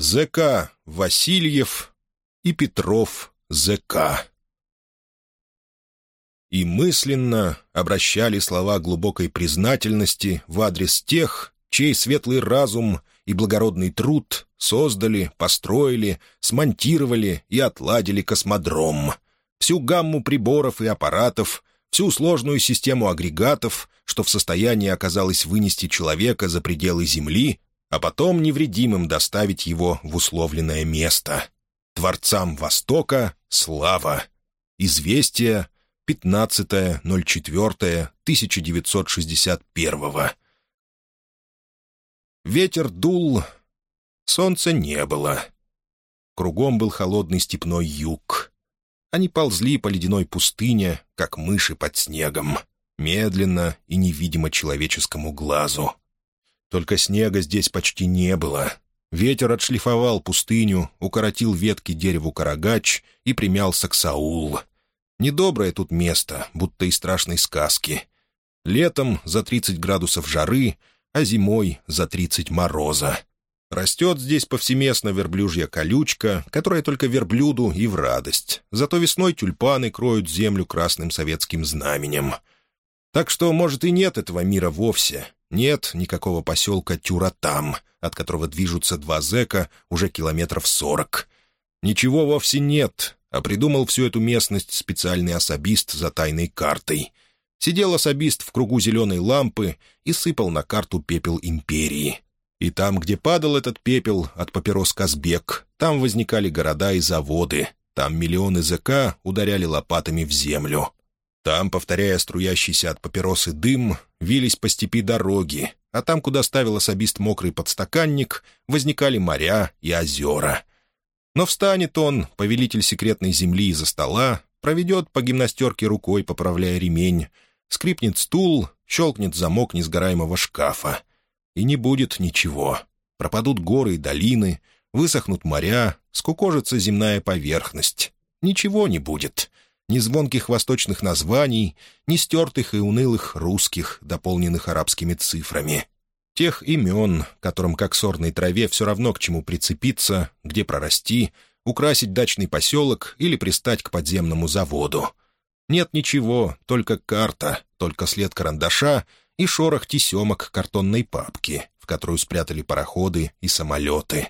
ЗК Васильев и Петров ЗК. И мысленно обращали слова глубокой признательности в адрес тех, чей светлый разум и благородный труд создали, построили, смонтировали и отладили космодром, всю гамму приборов и аппаратов, всю сложную систему агрегатов, что в состоянии оказалось вынести человека за пределы Земли, а потом невредимым доставить его в условленное место. Творцам Востока — слава. Известие 15.04.1961 Ветер дул, солнца не было. Кругом был холодный степной юг. Они ползли по ледяной пустыне, как мыши под снегом, медленно и невидимо человеческому глазу. Только снега здесь почти не было. Ветер отшлифовал пустыню, укоротил ветки дереву карагач и примялся к Саул. Недоброе тут место, будто из страшной сказки. Летом за 30 градусов жары, а зимой за 30 мороза. Растет здесь повсеместно верблюжья колючка, которая только верблюду и в радость. Зато весной тюльпаны кроют землю красным советским знаменем. Так что, может, и нет этого мира вовсе. Нет никакого поселка Тюратам, от которого движутся два зэка уже километров сорок. Ничего вовсе нет, а придумал всю эту местность специальный особист за тайной картой. Сидел особист в кругу зеленой лампы и сыпал на карту пепел империи. И там, где падал этот пепел от папирос Казбек, там возникали города и заводы, там миллионы ЗК ударяли лопатами в землю. Там, повторяя струящийся от папиросы дым, вились по степи дороги, а там, куда ставил особист мокрый подстаканник, возникали моря и озера. Но встанет он, повелитель секретной земли из-за стола, проведет по гимнастерке рукой, поправляя ремень, скрипнет стул, щелкнет замок несгораемого шкафа. И не будет ничего. Пропадут горы и долины, высохнут моря, скукожится земная поверхность. Ничего не будет — ни звонких восточных названий, ни стертых и унылых русских, дополненных арабскими цифрами. Тех имен, которым, как сорной траве, все равно к чему прицепиться, где прорасти, украсить дачный поселок или пристать к подземному заводу. Нет ничего, только карта, только след карандаша и шорох тесемок картонной папки, в которую спрятали пароходы и самолеты.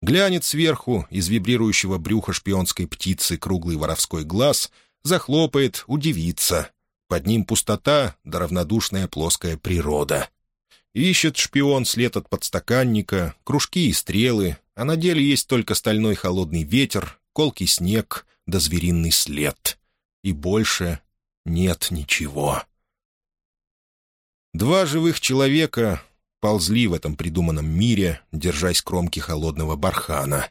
Глянет сверху из вибрирующего брюха шпионской птицы круглый воровской глаз, захлопает, удивится. Под ним пустота да равнодушная плоская природа. Ищет шпион след от подстаканника, кружки и стрелы, а на деле есть только стальной холодный ветер, колкий снег да звериный след. И больше нет ничего. Два живых человека ползли в этом придуманном мире, держась кромки холодного бархана.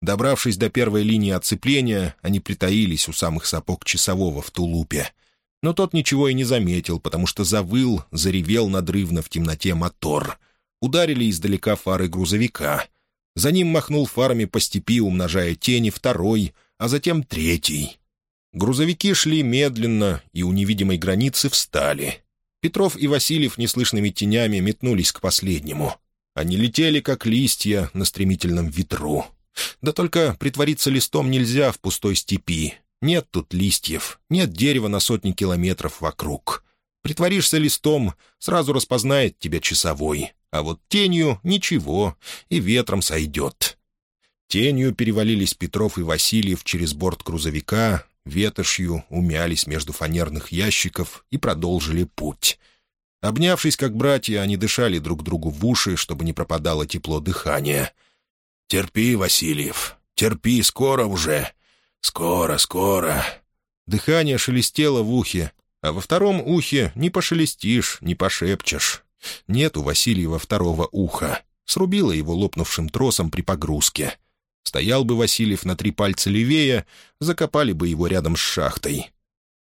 Добравшись до первой линии оцепления, они притаились у самых сапог часового в тулупе. Но тот ничего и не заметил, потому что завыл, заревел надрывно в темноте мотор. Ударили издалека фары грузовика. За ним махнул фарами по степи, умножая тени, второй, а затем третий. Грузовики шли медленно и у невидимой границы встали. Петров и Васильев неслышными тенями метнулись к последнему. Они летели, как листья на стремительном ветру. Да только притвориться листом нельзя в пустой степи. Нет тут листьев, нет дерева на сотни километров вокруг. Притворишься листом, сразу распознает тебя часовой. А вот тенью — ничего, и ветром сойдет. Тенью перевалились Петров и Васильев через борт грузовика, ветошью умялись между фанерных ящиков и продолжили путь. Обнявшись как братья, они дышали друг другу в уши, чтобы не пропадало тепло дыхания. «Терпи, Васильев, терпи, скоро уже. Скоро, скоро». Дыхание шелестело в ухе, а во втором ухе не пошелестишь, не пошепчешь. Нет у Васильева второго уха. Срубило его лопнувшим тросом при погрузке. Стоял бы Васильев на три пальца левее, закопали бы его рядом с шахтой.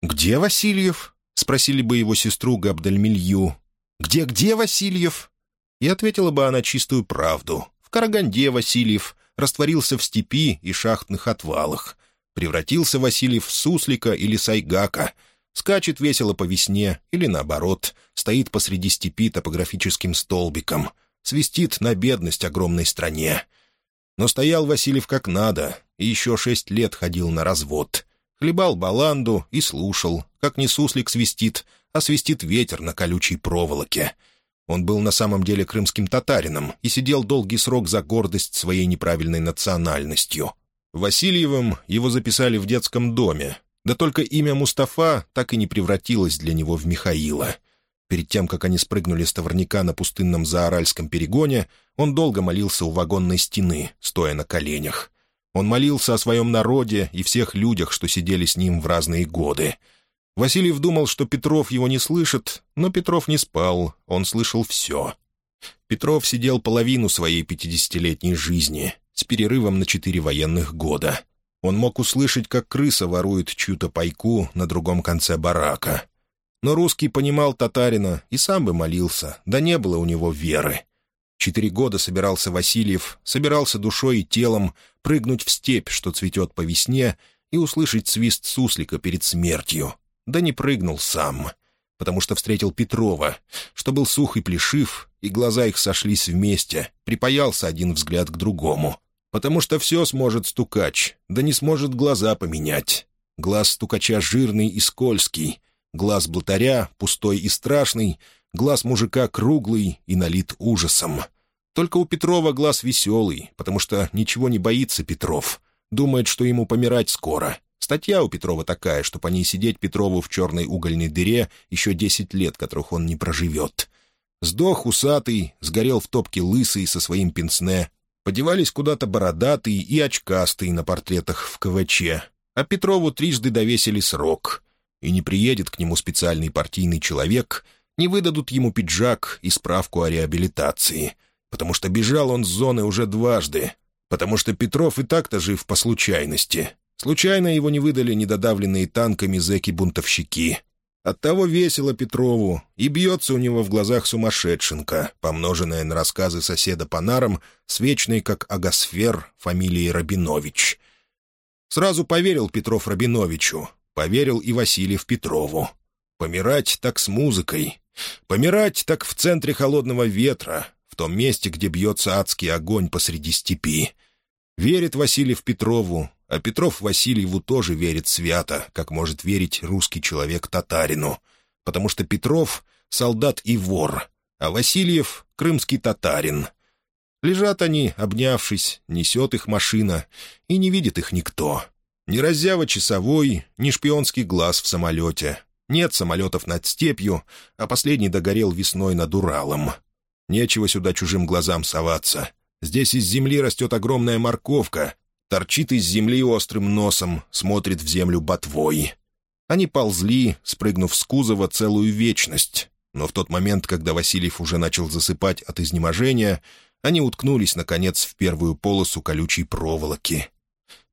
«Где Васильев?» — спросили бы его сестру Габдальмилью. «Где-где Васильев?» И ответила бы она чистую правду. В Караганде Васильев растворился в степи и шахтных отвалах. Превратился Васильев в суслика или сайгака. Скачет весело по весне или, наоборот, стоит посреди степи топографическим столбиком. Свистит на бедность огромной стране. Но стоял Васильев как надо, и еще шесть лет ходил на развод. Хлебал баланду и слушал, как не суслик свистит, а свистит ветер на колючей проволоке. Он был на самом деле крымским татарином и сидел долгий срок за гордость своей неправильной национальностью. Васильевым его записали в детском доме, да только имя Мустафа так и не превратилось для него в Михаила. Перед тем, как они спрыгнули с товарняка на пустынном Заоральском перегоне, он долго молился у вагонной стены, стоя на коленях. Он молился о своем народе и всех людях, что сидели с ним в разные годы. Васильев думал, что Петров его не слышит, но Петров не спал, он слышал все. Петров сидел половину своей пятидесятилетней жизни, с перерывом на четыре военных года. Он мог услышать, как крыса ворует чью-то пайку на другом конце барака. Но русский понимал татарина и сам бы молился, да не было у него веры. Четыре года собирался Васильев, собирался душой и телом прыгнуть в степь, что цветет по весне, и услышать свист суслика перед смертью. Да не прыгнул сам, потому что встретил Петрова, что был сух и плешив, и глаза их сошлись вместе, припаялся один взгляд к другому. Потому что все сможет стукач, да не сможет глаза поменять. Глаз стукача жирный и скользкий, глаз блатаря пустой и страшный — Глаз мужика круглый и налит ужасом. Только у Петрова глаз веселый, потому что ничего не боится Петров. Думает, что ему помирать скоро. Статья у Петрова такая, что по ней сидеть Петрову в черной угольной дыре еще десять лет, которых он не проживет. Сдох усатый, сгорел в топке лысый со своим пенсне. Подевались куда-то бородатый и очкастый на портретах в КВЧ. А Петрову трижды довесили срок. И не приедет к нему специальный партийный человек — не выдадут ему пиджак и справку о реабилитации, потому что бежал он с зоны уже дважды, потому что Петров и так-то жив по случайности. Случайно его не выдали недодавленные танками зэки-бунтовщики. Оттого весело Петрову, и бьется у него в глазах сумасшедшенка, помноженная на рассказы соседа по нарам, с вечной, как агосфер, фамилией Рабинович. Сразу поверил Петров Рабиновичу, поверил и Васильев Петрову. Помирать так с музыкой, Помирать так в центре холодного ветра, в том месте, где бьется адский огонь посреди степи. Верит Васильев Петрову, а Петров Васильеву тоже верит свято, как может верить русский человек татарину. Потому что Петров — солдат и вор, а Васильев — крымский татарин. Лежат они, обнявшись, несет их машина, и не видит их никто. Ни раззява часовой, ни шпионский глаз в самолете, нет самолетов над степью, а последний догорел весной над Уралом. Нечего сюда чужим глазам соваться. Здесь из земли растет огромная морковка, торчит из земли острым носом, смотрит в землю ботвой. Они ползли, спрыгнув с кузова целую вечность. Но в тот момент, когда Васильев уже начал засыпать от изнеможения, они уткнулись, наконец, в первую полосу колючей проволоки.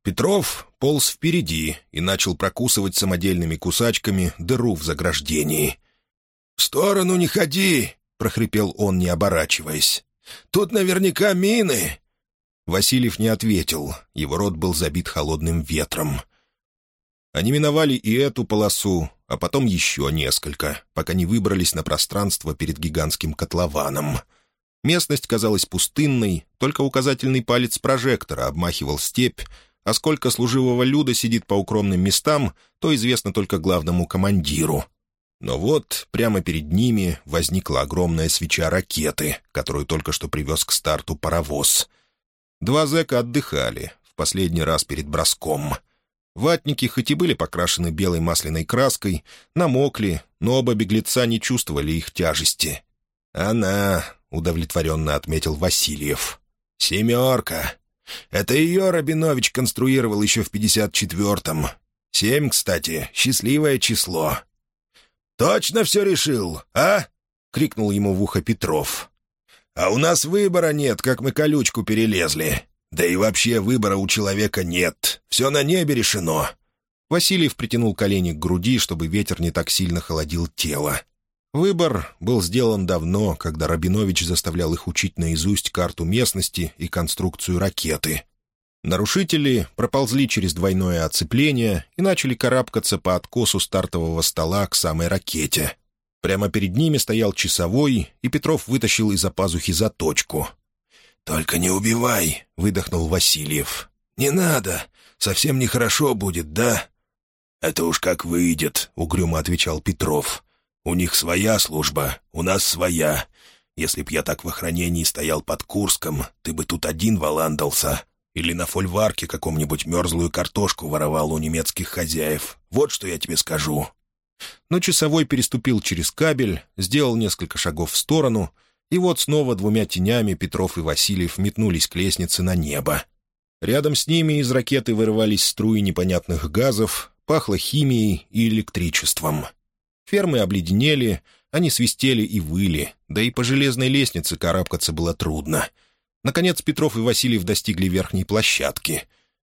Петров полз впереди и начал прокусывать самодельными кусачками дыру в заграждении. «В сторону не ходи!» — прохрипел он, не оборачиваясь. «Тут наверняка мины!» Васильев не ответил, его рот был забит холодным ветром. Они миновали и эту полосу, а потом еще несколько, пока не выбрались на пространство перед гигантским котлованом. Местность казалась пустынной, только указательный палец прожектора обмахивал степь, а сколько служивого люда сидит по укромным местам, то известно только главному командиру. Но вот прямо перед ними возникла огромная свеча ракеты, которую только что привез к старту паровоз. Два зэка отдыхали, в последний раз перед броском. Ватники хоть и были покрашены белой масляной краской, намокли, но оба беглеца не чувствовали их тяжести. «Она», — удовлетворенно отметил Васильев. «Семерка. Это ее Рабинович конструировал еще в 54-м. Семь, кстати, счастливое число. «Точно все решил, а?» — крикнул ему в ухо Петров. «А у нас выбора нет, как мы колючку перелезли. Да и вообще выбора у человека нет. Все на небе решено». Васильев притянул колени к груди, чтобы ветер не так сильно холодил тело. Выбор был сделан давно, когда Рабинович заставлял их учить наизусть карту местности и конструкцию ракеты. Нарушители проползли через двойное оцепление и начали карабкаться по откосу стартового стола к самой ракете. Прямо перед ними стоял часовой, и Петров вытащил из-за пазухи заточку. «Только не убивай», — выдохнул Васильев. «Не надо. Совсем нехорошо будет, да?» «Это уж как выйдет», — угрюмо отвечал Петров. «У них своя служба, у нас своя. Если б я так в охранении стоял под Курском, ты бы тут один валандался. Или на фольварке каком-нибудь мерзлую картошку воровал у немецких хозяев. Вот что я тебе скажу». Но часовой переступил через кабель, сделал несколько шагов в сторону, и вот снова двумя тенями Петров и Васильев метнулись к лестнице на небо. Рядом с ними из ракеты вырывались струи непонятных газов, пахло химией и электричеством. Фермы обледенели, они свистели и выли, да и по железной лестнице карабкаться было трудно. Наконец Петров и Васильев достигли верхней площадки.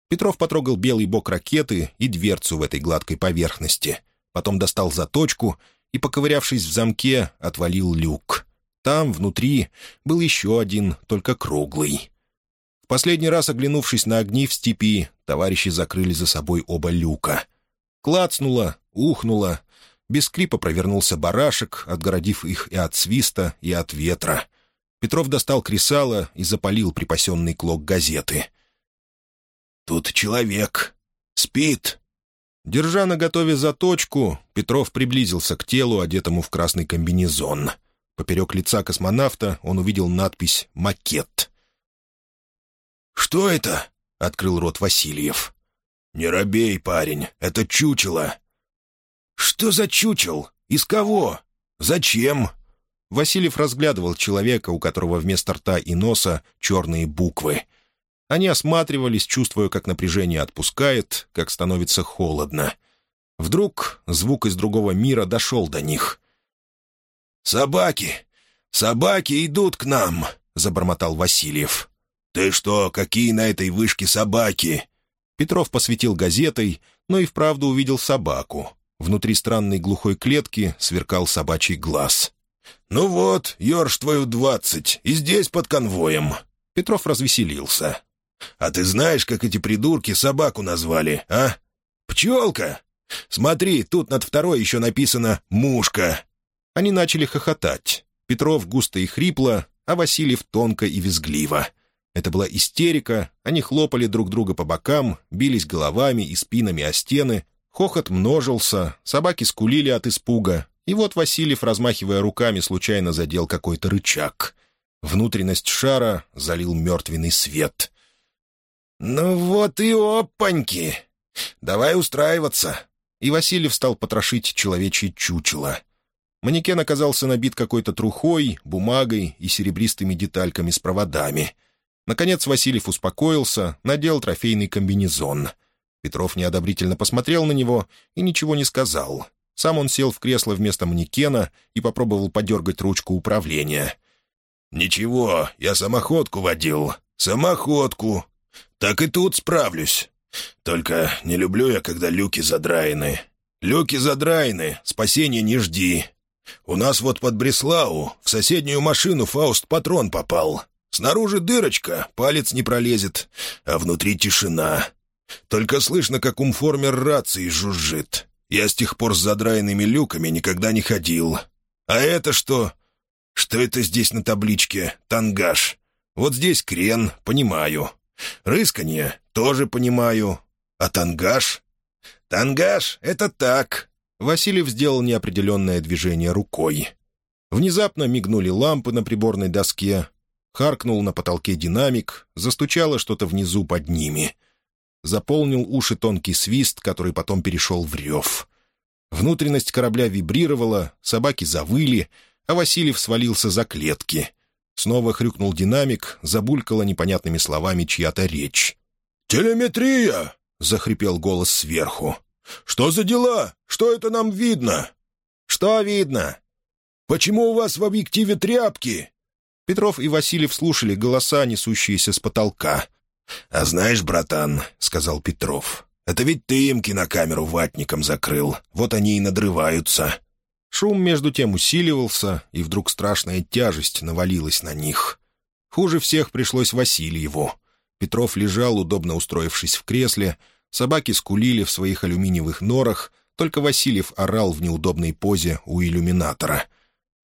Петров потрогал белый бок ракеты и дверцу в этой гладкой поверхности. Потом достал заточку и, поковырявшись в замке, отвалил люк. Там, внутри, был еще один, только круглый. В последний раз, оглянувшись на огни в степи, товарищи закрыли за собой оба люка. Клацнуло, ухнуло, без скрипа провернулся барашек, отгородив их и от свиста, и от ветра. Петров достал кресало и запалил припасенный клок газеты. «Тут человек. Спит». Держа на готове заточку, Петров приблизился к телу, одетому в красный комбинезон. Поперек лица космонавта он увидел надпись «Макет». «Что это?» — открыл рот Васильев. «Не робей, парень, это чучело. «Что за чучел? Из кого? Зачем?» Васильев разглядывал человека, у которого вместо рта и носа черные буквы. Они осматривались, чувствуя, как напряжение отпускает, как становится холодно. Вдруг звук из другого мира дошел до них. «Собаки! Собаки идут к нам!» — забормотал Васильев. «Ты что, какие на этой вышке собаки?» Петров посветил газетой, но и вправду увидел собаку. Внутри странной глухой клетки сверкал собачий глаз. «Ну вот, Ёрш твою двадцать, и здесь под конвоем». Петров развеселился. «А ты знаешь, как эти придурки собаку назвали, а? Пчелка! Смотри, тут над второй еще написано «мушка». Они начали хохотать. Петров густо и хрипло, а Васильев тонко и визгливо. Это была истерика, они хлопали друг друга по бокам, бились головами и спинами о стены, Хохот множился, собаки скулили от испуга, и вот Васильев, размахивая руками, случайно задел какой-то рычаг. Внутренность шара залил мертвенный свет. «Ну вот и опаньки! Давай устраиваться!» И Васильев стал потрошить человечье чучело. Манекен оказался набит какой-то трухой, бумагой и серебристыми детальками с проводами. Наконец Васильев успокоился, надел трофейный комбинезон — Петров неодобрительно посмотрел на него и ничего не сказал. Сам он сел в кресло вместо манекена и попробовал подергать ручку управления. «Ничего, я самоходку водил. Самоходку. Так и тут справлюсь. Только не люблю я, когда люки задраены. Люки задраены, спасения не жди. У нас вот под Бреслау в соседнюю машину Фауст патрон попал. Снаружи дырочка, палец не пролезет, а внутри тишина. Только слышно, как умформер рации жужжит. Я с тех пор с задраенными люками никогда не ходил. А это что? Что это здесь на табличке? Тангаж. Вот здесь крен, понимаю. Рысканье тоже понимаю. А тангаж? Тангаж — это так. Васильев сделал неопределенное движение рукой. Внезапно мигнули лампы на приборной доске. Харкнул на потолке динамик, застучало что-то внизу под ними — заполнил уши тонкий свист, который потом перешел в рев. Внутренность корабля вибрировала, собаки завыли, а Васильев свалился за клетки. Снова хрюкнул динамик, забулькала непонятными словами чья-то речь. «Телеметрия!» — захрипел голос сверху. «Что за дела? Что это нам видно?» «Что видно?» «Почему у вас в объективе тряпки?» Петров и Васильев слушали голоса, несущиеся с потолка. «А знаешь, братан», — сказал Петров, — «это ведь ты им кинокамеру ватником закрыл. Вот они и надрываются». Шум между тем усиливался, и вдруг страшная тяжесть навалилась на них. Хуже всех пришлось Васильеву. Петров лежал, удобно устроившись в кресле, собаки скулили в своих алюминиевых норах, только Васильев орал в неудобной позе у иллюминатора.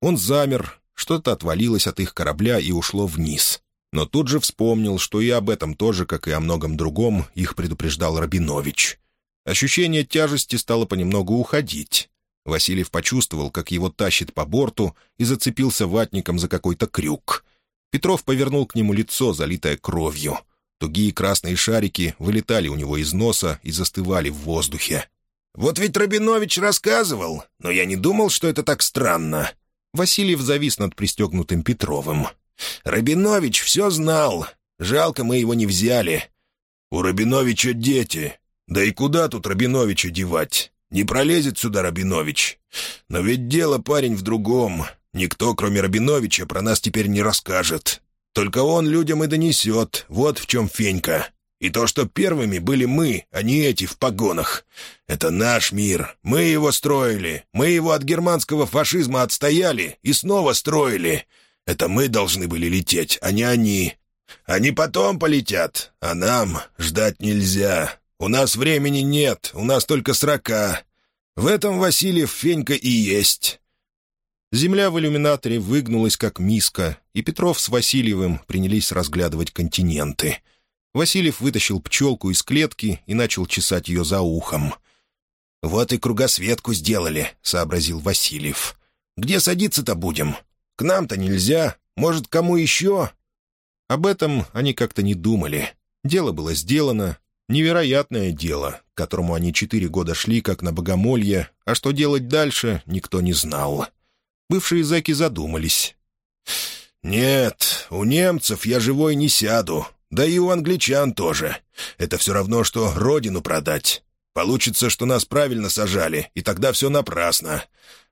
Он замер, что-то отвалилось от их корабля и ушло вниз. Но тут же вспомнил, что и об этом тоже, как и о многом другом, их предупреждал Рабинович. Ощущение тяжести стало понемногу уходить. Васильев почувствовал, как его тащит по борту, и зацепился ватником за какой-то крюк. Петров повернул к нему лицо, залитое кровью. Тугие красные шарики вылетали у него из носа и застывали в воздухе. «Вот ведь Рабинович рассказывал, но я не думал, что это так странно». Васильев завис над пристегнутым Петровым. «Рабинович все знал. Жалко, мы его не взяли. У Рабиновича дети. Да и куда тут Рабиновича девать? Не пролезет сюда Рабинович. Но ведь дело, парень, в другом. Никто, кроме Рабиновича, про нас теперь не расскажет. Только он людям и донесет. Вот в чем фенька. И то, что первыми были мы, а не эти в погонах. Это наш мир. Мы его строили. Мы его от германского фашизма отстояли и снова строили. Это мы должны были лететь, а не они. Они потом полетят, а нам ждать нельзя. У нас времени нет, у нас только срока. В этом Васильев Фенька и есть. Земля в иллюминаторе выгнулась, как миска, и Петров с Васильевым принялись разглядывать континенты. Васильев вытащил пчелку из клетки и начал чесать ее за ухом. «Вот и кругосветку сделали», — сообразил Васильев. «Где садиться-то будем? К нам-то нельзя. Может, кому еще?» Об этом они как-то не думали. Дело было сделано. Невероятное дело, к которому они четыре года шли, как на богомолье, а что делать дальше, никто не знал. Бывшие зэки задумались. «Нет, у немцев я живой не сяду. Да и у англичан тоже. Это все равно, что родину продать. Получится, что нас правильно сажали, и тогда все напрасно.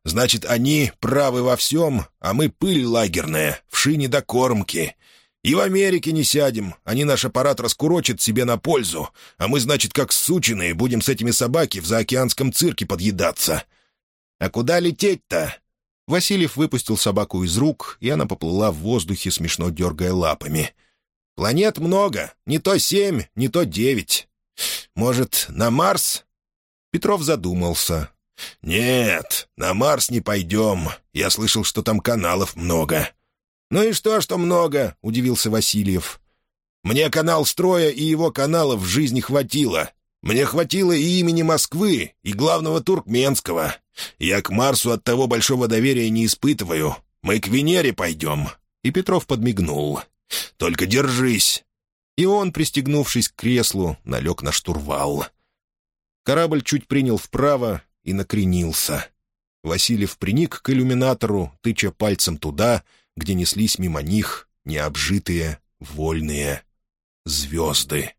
Значит, они правы во всем, а мы пыль лагерная, в шине до кормки. И в Америке не сядем, они наш аппарат раскурочат себе на пользу, а мы, значит, как сученые, будем с этими собаки в заокеанском цирке подъедаться. А куда лететь-то?» Васильев выпустил собаку из рук, и она поплыла в воздухе, смешно дергая лапами. «Планет много. Не то семь, не то девять. Может, на Марс?» Петров задумался. «Нет, на Марс не пойдем. Я слышал, что там каналов много». «Ну и что, что много?» — удивился Васильев. «Мне канал строя и его каналов в жизни хватило. Мне хватило и имени Москвы, и главного Туркменского. Я к Марсу от того большого доверия не испытываю. Мы к Венере пойдем». И Петров подмигнул. «Только держись!» И он, пристегнувшись к креслу, налег на штурвал. Корабль чуть принял вправо и накренился. Васильев приник к иллюминатору, тыча пальцем туда, где неслись мимо них необжитые, вольные звезды.